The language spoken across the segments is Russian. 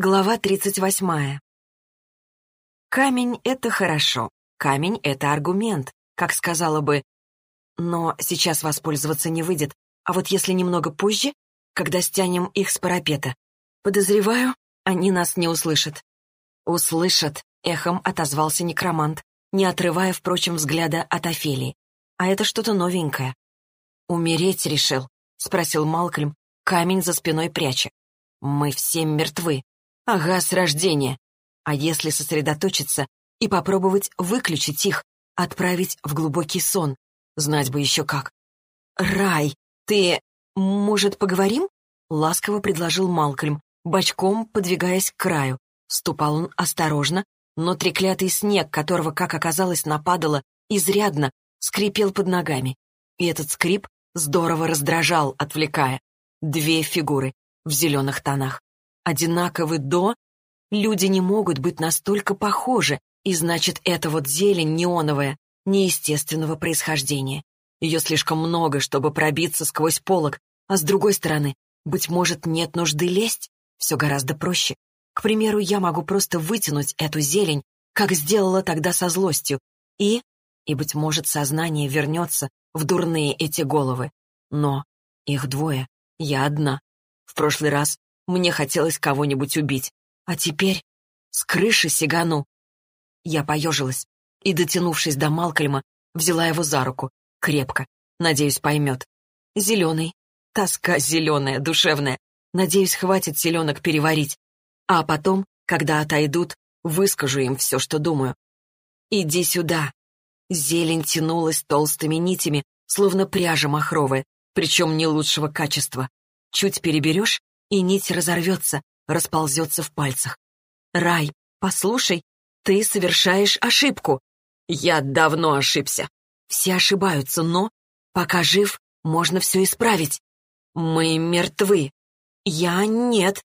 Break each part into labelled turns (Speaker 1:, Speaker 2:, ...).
Speaker 1: Глава 38. Камень — это хорошо. Камень — это аргумент, как сказала бы. Но сейчас воспользоваться не выйдет. А вот если немного позже, когда стянем их с парапета, подозреваю, они нас не услышат. «Услышат», — эхом отозвался некромант, не отрывая, впрочем, взгляда от Офелии. «А это что-то новенькое». «Умереть решил?» — спросил Малкольм, камень за спиной пряча. «Мы все мертвы», Ага, с рождения. А если сосредоточиться и попробовать выключить их, отправить в глубокий сон? Знать бы еще как. «Рай, ты... может, поговорим?» — ласково предложил Малкольм, бочком подвигаясь к краю. Ступал он осторожно, но треклятый снег, которого, как оказалось, нападало, изрядно скрипел под ногами. И этот скрип здорово раздражал, отвлекая. Две фигуры в зеленых тонах одинаковы до... Люди не могут быть настолько похожи, и значит, эта вот зелень неоновая, неестественного происхождения. Ее слишком много, чтобы пробиться сквозь полог, а с другой стороны, быть может, нет нужды лезть? Все гораздо проще. К примеру, я могу просто вытянуть эту зелень, как сделала тогда со злостью, и... И, быть может, сознание вернется в дурные эти головы. Но их двое, я одна. В прошлый раз мне хотелось кого-нибудь убить. А теперь с крыши сигану. Я поежилась и, дотянувшись до Малкольма, взяла его за руку. Крепко. Надеюсь, поймет. Зеленый. Тоска зеленая, душевная. Надеюсь, хватит селенок переварить. А потом, когда отойдут, выскажу им все, что думаю. «Иди сюда». Зелень тянулась толстыми нитями, словно пряжа махровая, причем не лучшего качества. Чуть переберешь, и нить разорвется, расползется в пальцах. «Рай, послушай, ты совершаешь ошибку». «Я давно ошибся». «Все ошибаются, но, пока жив, можно все исправить. Мы мертвы». «Я нет».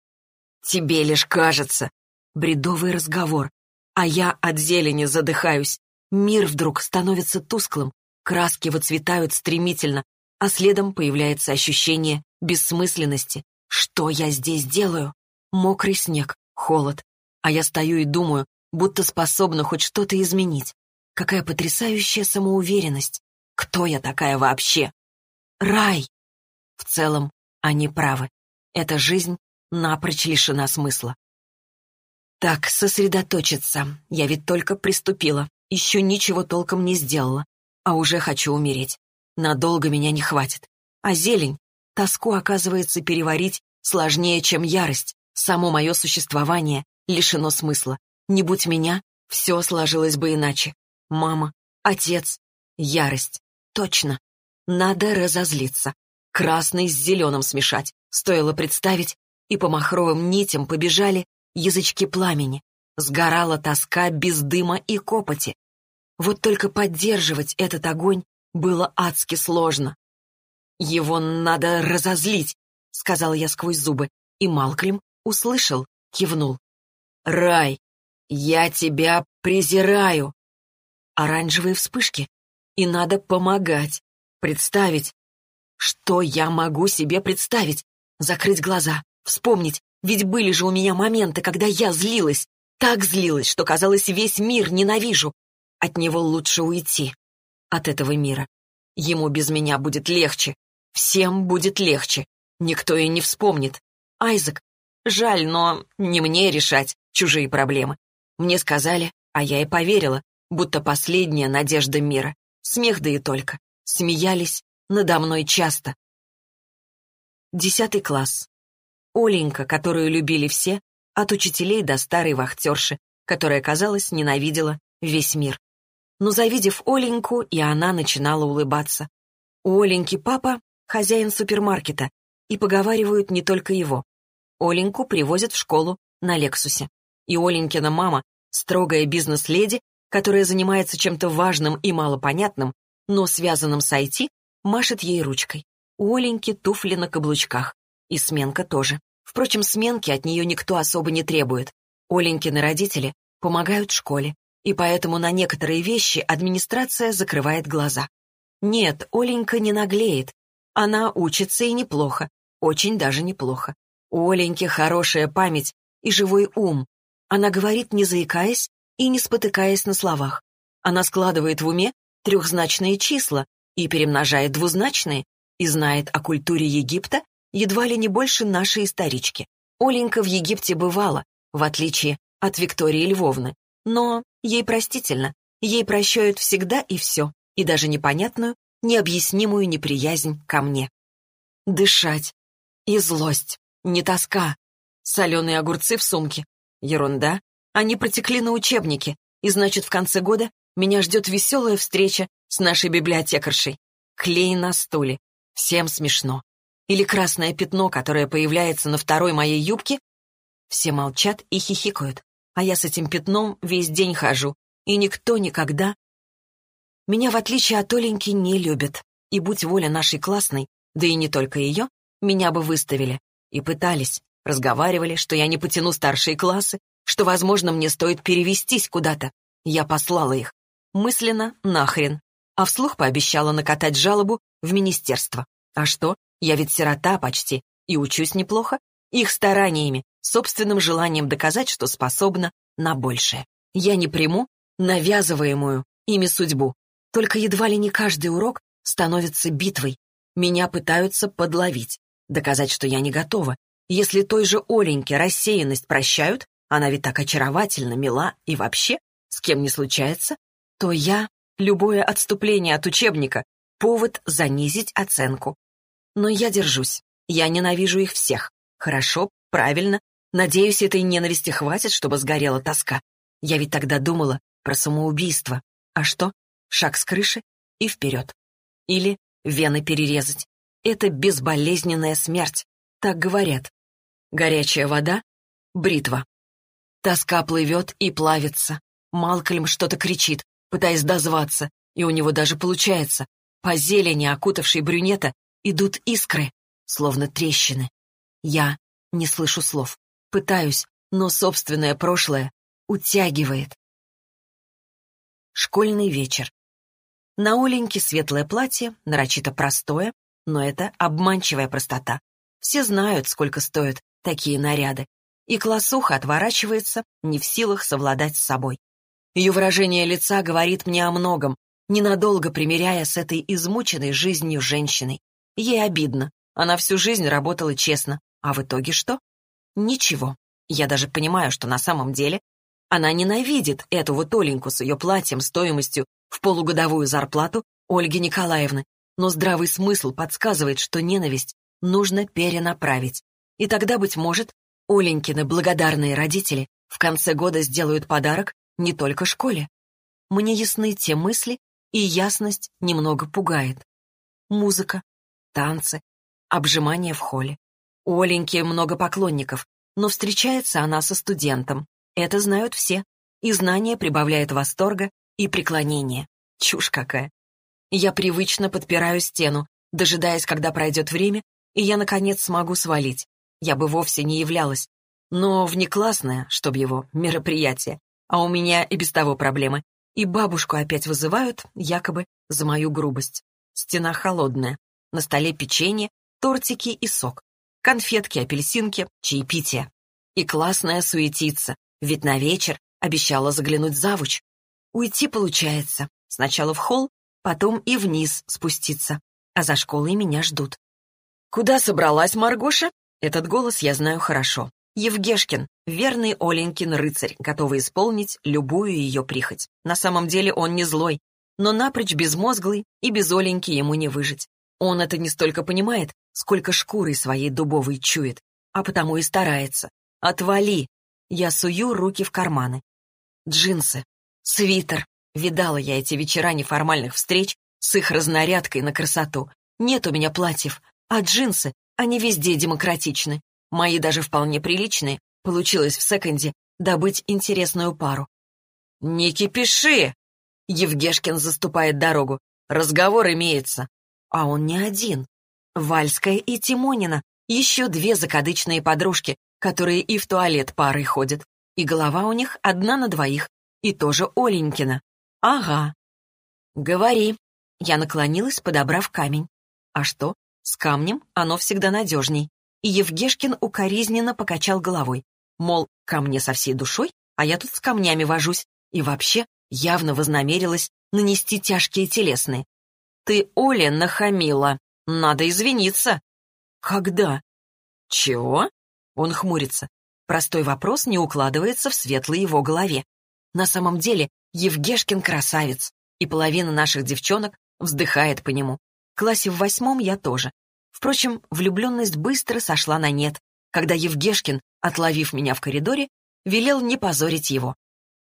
Speaker 1: «Тебе лишь кажется». Бредовый разговор. А я от зелени задыхаюсь. Мир вдруг становится тусклым, краски выцветают стремительно, а следом появляется ощущение бессмысленности. Что я здесь делаю? Мокрый снег, холод. А я стою и думаю, будто способна хоть что-то изменить. Какая потрясающая самоуверенность. Кто я такая вообще? Рай! В целом, они правы. Эта жизнь напрочь лишена смысла. Так, сосредоточиться. Я ведь только приступила. Еще ничего толком не сделала. А уже хочу умереть. Надолго меня не хватит. А зелень Тоску, оказывается, переварить сложнее, чем ярость. Само мое существование лишено смысла. Не будь меня, все сложилось бы иначе. Мама, отец, ярость. Точно. Надо разозлиться. Красный с зеленым смешать. Стоило представить, и по махровым нитям побежали язычки пламени. Сгорала тоска без дыма и копоти. Вот только поддерживать этот огонь было адски сложно. «Его надо разозлить», — сказал я сквозь зубы, и Малкольм услышал, кивнул. «Рай, я тебя презираю!» Оранжевые вспышки, и надо помогать, представить. Что я могу себе представить? Закрыть глаза, вспомнить, ведь были же у меня моменты, когда я злилась, так злилась, что, казалось, весь мир ненавижу. От него лучше уйти, от этого мира. Ему без меня будет легче, Всем будет легче. Никто и не вспомнит. Айзек, жаль, но не мне решать чужие проблемы. Мне сказали, а я и поверила, будто последняя надежда мира. Смех да и только. Смеялись надо мной часто. Десятый класс. Оленька, которую любили все, от учителей до старой вахтерши, которая, казалось, ненавидела весь мир. Но завидев Оленьку, и она начинала улыбаться. У Оленьки папа хозяин супермаркета, и поговаривают не только его. Оленьку привозят в школу на Лексусе. И Оленькина мама, строгая бизнес-леди, которая занимается чем-то важным и малопонятным, но связанным с IT, машет ей ручкой. У Оленьки туфли на каблучках. И сменка тоже. Впрочем, сменки от нее никто особо не требует. Оленькины родители помогают школе, и поэтому на некоторые вещи администрация закрывает глаза. Нет, Оленька не наглеет, она учится и неплохо, очень даже неплохо. У Оленьки хорошая память, и живой ум. Она говорит, не заикаясь и не спотыкаясь на словах. Она складывает в уме трехзначные числа и перемножает двузначные, и знает о культуре Египта едва ли не больше нашей исторички. Оленька в Египте бывала, в отличие от Виктории Львовны, но ей простительно, ей прощают всегда и все, и даже непонятную, необъяснимую неприязнь ко мне. Дышать. И злость. Не тоска. Соленые огурцы в сумке. Ерунда. Они протекли на учебнике, и значит, в конце года меня ждет веселая встреча с нашей библиотекаршей. Клей на стуле. Всем смешно. Или красное пятно, которое появляется на второй моей юбке. Все молчат и хихикают, а я с этим пятном весь день хожу, и никто никогда... Меня, в отличие от Оленьки, не любят, и будь воля нашей классной, да и не только ее, меня бы выставили. И пытались, разговаривали, что я не потяну старшие классы, что, возможно, мне стоит перевестись куда-то. Я послала их. Мысленно нахрен. А вслух пообещала накатать жалобу в министерство. А что? Я ведь сирота почти и учусь неплохо. Их стараниями, собственным желанием доказать, что способна на большее. Я не приму навязываемую ими судьбу. Только едва ли не каждый урок становится битвой, меня пытаются подловить, доказать, что я не готова. Если той же Оленьке рассеянность прощают, она ведь так очаровательна, мила и вообще, с кем не случается, то я, любое отступление от учебника, повод занизить оценку. Но я держусь. Я ненавижу их всех. Хорошо, правильно. Надеюсь, этой ненависти хватит, чтобы сгорела тоска. Я ведь тогда думала про самоубийство. А что? Шаг с крыши и вперед. Или вены перерезать. Это безболезненная смерть, так говорят. Горячая вода — бритва. Тоска плывет и плавится. Малкольм что-то кричит, пытаясь дозваться, и у него даже получается. По зелени, окутавшей брюнета, идут искры, словно трещины. Я не слышу слов. Пытаюсь, но собственное прошлое утягивает. Школьный вечер. На Оленьке светлое платье, нарочито простое, но это обманчивая простота. Все знают, сколько стоят такие наряды. И классуха отворачивается, не в силах совладать с собой. Ее выражение лица говорит мне о многом, ненадолго примиряя с этой измученной жизнью женщиной. Ей обидно. Она всю жизнь работала честно. А в итоге что? Ничего. Я даже понимаю, что на самом деле она ненавидит эту вот Оленьку с ее платьем стоимостью в полугодовую зарплату Ольги Николаевны, но здравый смысл подсказывает, что ненависть нужно перенаправить. И тогда, быть может, Оленькины благодарные родители в конце года сделают подарок не только школе. Мне ясны те мысли, и ясность немного пугает. Музыка, танцы, обжимание в холле. У Оленьки много поклонников, но встречается она со студентом. Это знают все, и знание прибавляет восторга и преклонение. Чушь какая. Я привычно подпираю стену, дожидаясь, когда пройдет время, и я, наконец, смогу свалить. Я бы вовсе не являлась. Но внеклассное, чтоб его, мероприятие. А у меня и без того проблемы. И бабушку опять вызывают, якобы, за мою грубость. Стена холодная. На столе печенье, тортики и сок. Конфетки, апельсинки, чаепитие. И классная суетится, ведь на вечер обещала заглянуть завуч. Уйти получается. Сначала в холл, потом и вниз спуститься. А за школой меня ждут. «Куда собралась Маргоша?» Этот голос я знаю хорошо. Евгешкин, верный Оленькин рыцарь, готовый исполнить любую ее прихоть. На самом деле он не злой, но напрочь безмозглый, и без Оленьки ему не выжить. Он это не столько понимает, сколько шкурой своей дубовой чует, а потому и старается. «Отвали!» Я сую руки в карманы. Джинсы, Свитер. Видала я эти вечера неформальных встреч с их разнарядкой на красоту. Нет у меня платьев, а джинсы, они везде демократичны. Мои даже вполне приличные. Получилось в секонде добыть интересную пару. «Не кипиши!» Евгешкин заступает дорогу. Разговор имеется. А он не один. Вальская и Тимонина. Еще две закадычные подружки, которые и в туалет парой ходят. И голова у них одна на двоих. И тоже Оленькина. Ага. Говори. Я наклонилась, подобрав камень. А что? С камнем оно всегда надежней. И Евгешкин укоризненно покачал головой. Мол, ко мне со всей душой, а я тут с камнями вожусь. И вообще явно вознамерилась нанести тяжкие телесные. «Ты Оле нахамила. Надо извиниться». «Когда?» «Чего?» Он хмурится. Простой вопрос не укладывается в светлой его голове. На самом деле Евгешкин красавец, и половина наших девчонок вздыхает по нему. В классе в восьмом я тоже. Впрочем, влюбленность быстро сошла на нет, когда Евгешкин, отловив меня в коридоре, велел не позорить его.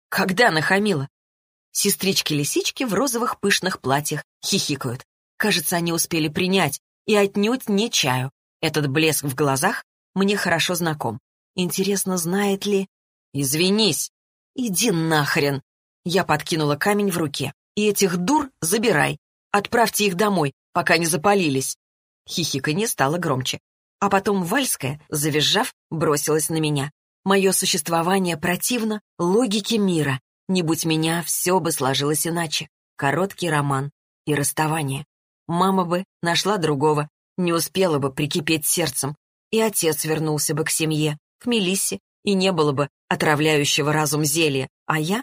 Speaker 1: Когда нахамила? Сестрички-лисички в розовых пышных платьях хихикают. Кажется, они успели принять, и отнюдь не чаю. Этот блеск в глазах мне хорошо знаком. Интересно, знает ли... «Извинись!» «Иди нахрен!» Я подкинула камень в руке. «И этих дур забирай. Отправьте их домой, пока не запалились». Хихиканье стало громче. А потом Вальская, завизжав, бросилась на меня. Мое существование противно логике мира. Не будь меня, все бы сложилось иначе. Короткий роман и расставание. Мама бы нашла другого, не успела бы прикипеть сердцем. И отец вернулся бы к семье, к Мелиссе, и не было бы отравляющего разум зелья, а я...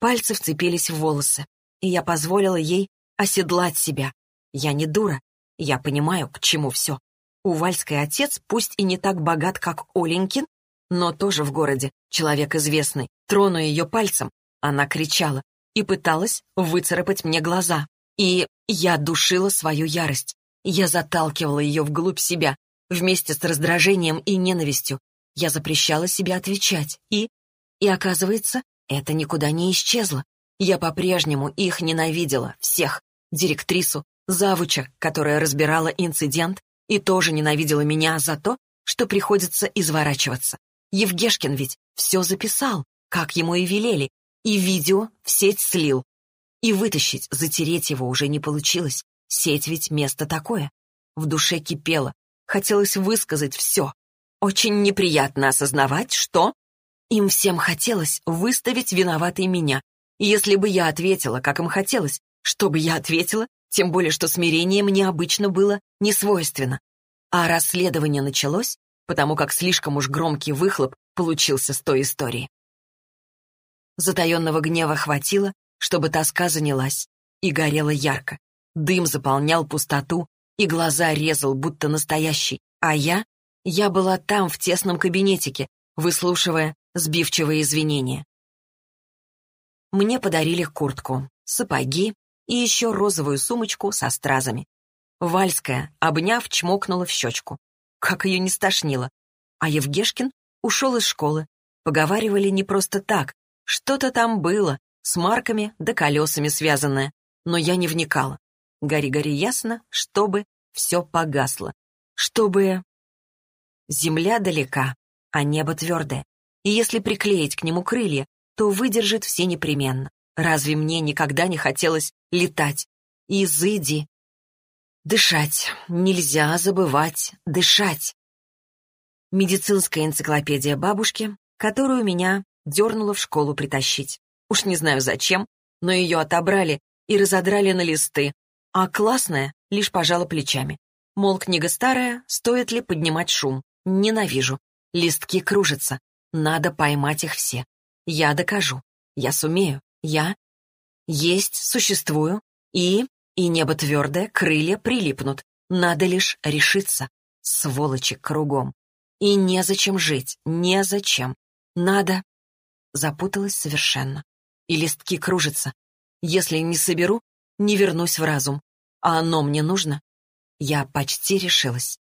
Speaker 1: Пальцы вцепились в волосы, и я позволила ей оседлать себя. Я не дура, я понимаю, к чему все. У Вальской отец, пусть и не так богат, как Оленькин, но тоже в городе, человек известный. Трону ее пальцем, она кричала и пыталась выцарапать мне глаза. И я душила свою ярость. Я заталкивала ее вглубь себя, вместе с раздражением и ненавистью. Я запрещала себе отвечать, и... И оказывается, это никуда не исчезло. Я по-прежнему их ненавидела, всех. Директрису, завуча, которая разбирала инцидент, и тоже ненавидела меня за то, что приходится изворачиваться. Евгешкин ведь все записал, как ему и велели, и видео в сеть слил. И вытащить, затереть его уже не получилось. Сеть ведь место такое. В душе кипело. Хотелось высказать все. Очень неприятно осознавать, что... Им всем хотелось выставить виноватой меня. Если бы я ответила, как им хотелось, что бы я ответила, тем более, что смирение мне обычно было не свойственно. А расследование началось, потому как слишком уж громкий выхлоп получился с той истории. Затаенного гнева хватило, чтобы тоска занялась, и горела ярко. Дым заполнял пустоту, и глаза резал, будто настоящий. А я? Я была там, в тесном кабинетике, выслушивая сбивчивые извинения. Мне подарили куртку, сапоги, и еще розовую сумочку со стразами. Вальская, обняв, чмокнула в щечку. Как ее не стошнило. А Евгешкин ушел из школы. Поговаривали не просто так. Что-то там было, с марками да колесами связанное. Но я не вникала. Гори-гори ясно, чтобы все погасло. Чтобы... Земля далека, а небо твердое. И если приклеить к нему крылья, то выдержит все непременно. Разве мне никогда не хотелось летать? Изыди. Дышать. Нельзя забывать дышать. Медицинская энциклопедия бабушки, которую меня дернуло в школу притащить. Уж не знаю зачем, но ее отобрали и разодрали на листы, а классная лишь пожала плечами. Мол, книга старая, стоит ли поднимать шум? Ненавижу. Листки кружатся. Надо поймать их все. Я докажу. Я сумею. Я есть, существую, и... И небо твердое, крылья прилипнут. Надо лишь решиться. Сволочи кругом. И незачем жить, незачем. Надо... Запуталась совершенно. И листки кружатся. Если не соберу, не вернусь в разум. А оно мне нужно? Я почти решилась.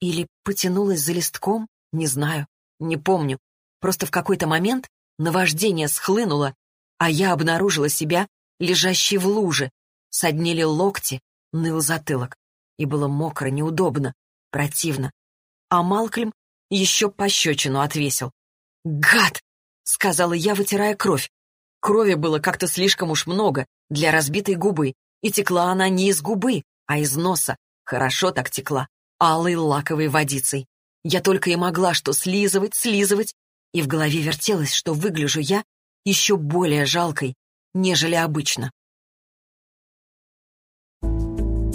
Speaker 1: Или потянулась за листком, не знаю, не помню. Просто в какой-то момент наваждение схлынуло, а я обнаружила себя лежащей в луже. Соднили локти, ныл затылок. И было мокро, неудобно, противно. А Малкольм еще пощечину отвесил. «Гад!» — сказала я, вытирая кровь. Крови было как-то слишком уж много для разбитой губы, и текла она не из губы, а из носа. Хорошо так текла, алой лаковой водицей. Я только и могла что слизывать, слизывать, и в голове вертелось, что выгляжу я еще более жалкой, нежели обычно.